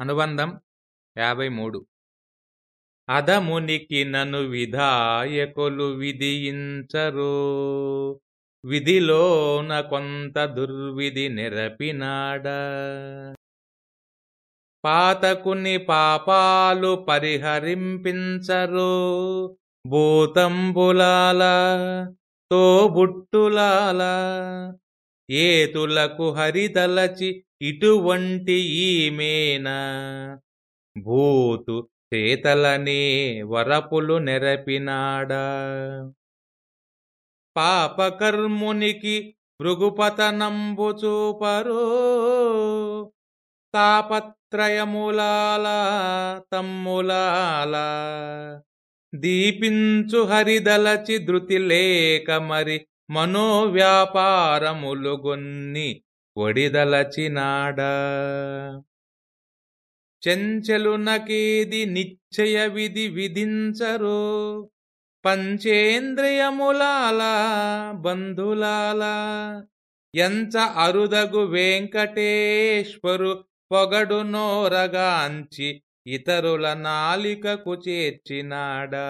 అనుబంధం యాభై మూడు అదమునికి నను విధాయకులు విధించరు విధిలోన కొంత దుర్విధి నిరపినాడ. పాతకుని పాపాలు పరిహరింపించరు. భూతంబులాల తోబుట్టులాల ఏతులకు హరితలచి ఇటువంటి ఈమేన భూతు చేతలనే వరపులు నెరపినాడా. పాపకర్మునికి భృగుపతనంబు చూపరు తాపత్రయములాల తమ్ములాల దీపించు హరిదలచి ధృతి లేక మరి మనోవ్యాపారములు గొన్ని ఒడిదలచినాడా చెంచెలునకేది నిశ్చయ విధి విధించరు. పంచేంద్రియములాల బంధులాల. ఎంచ అరుదగు వెంకటేశ్వరు పొగడు నోరగాంచి ఇతరుల నాలికకు చేర్చినాడా.